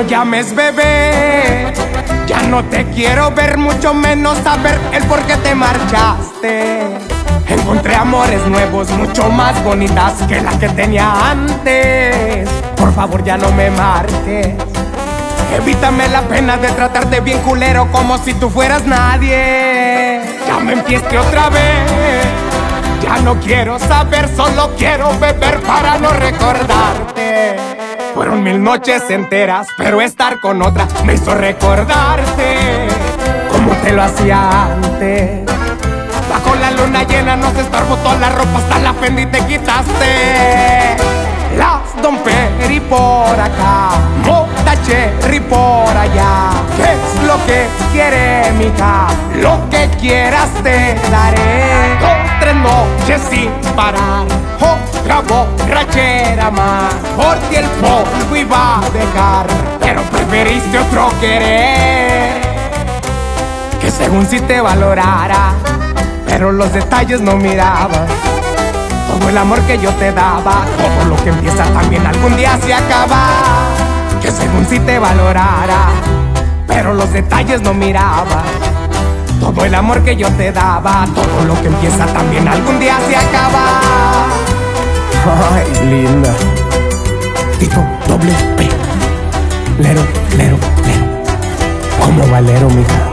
no llames bebé. Ya no te quiero ver, mucho menos saber el por qué te marchaste. Encontré amores nuevos, mucho más bonitas que la que tenía antes. Por favor, ya no me marques. Evítame la pena de tratarte bien culero como si tú fueras nadie. Ya me empieste otra vez. Ya no quiero saber, solo quiero beber mil noches enteras, pero estar con otra me hizo recordarte como te lo hacía antes. Bajo la luna llena nos estorbo toda la ropa, hasta la Fendi te quitaste. Las Don Peri por acá, Mota Cherry por allá. ¿Qué es lo que quiere, mija? Lo que quieras te daré. Dos, tres noches sin parar, otra borrachera más. Por ti el polvo iba a dejar, pero preferiste otro querer. Que según si te valorara, pero los detalles no miraba. Todo el amor que yo te daba, todo lo que empieza también algún día se acaba. Que según si te valorara, pero los detalles no miraba. Todo el amor que yo te daba, todo lo que empieza también algún día se acaba. Ay, linda. Tito doble P. Lero, lero, lero. Como valero, mija.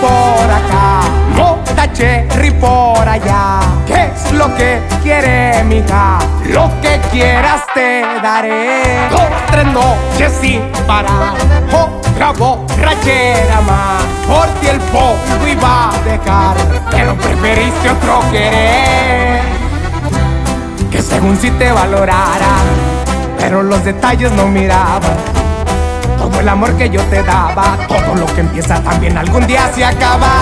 Por acá, Mota Cherry por allá. ¿Qué es lo que quiere, mija? Lo que quieras te daré. Tres noches sin parar, otra borrachera más. Por ti el polvo iba a dejar, pero preferiste otro querer. Que según si te valorara, pero los detalles no miraba. Todo el amor que yo te daba, todo lo que empieza también algún día se acaba.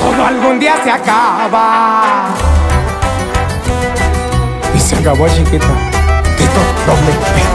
Todo algún día se acaba. Y se acabó, chiquita. Tito doble P.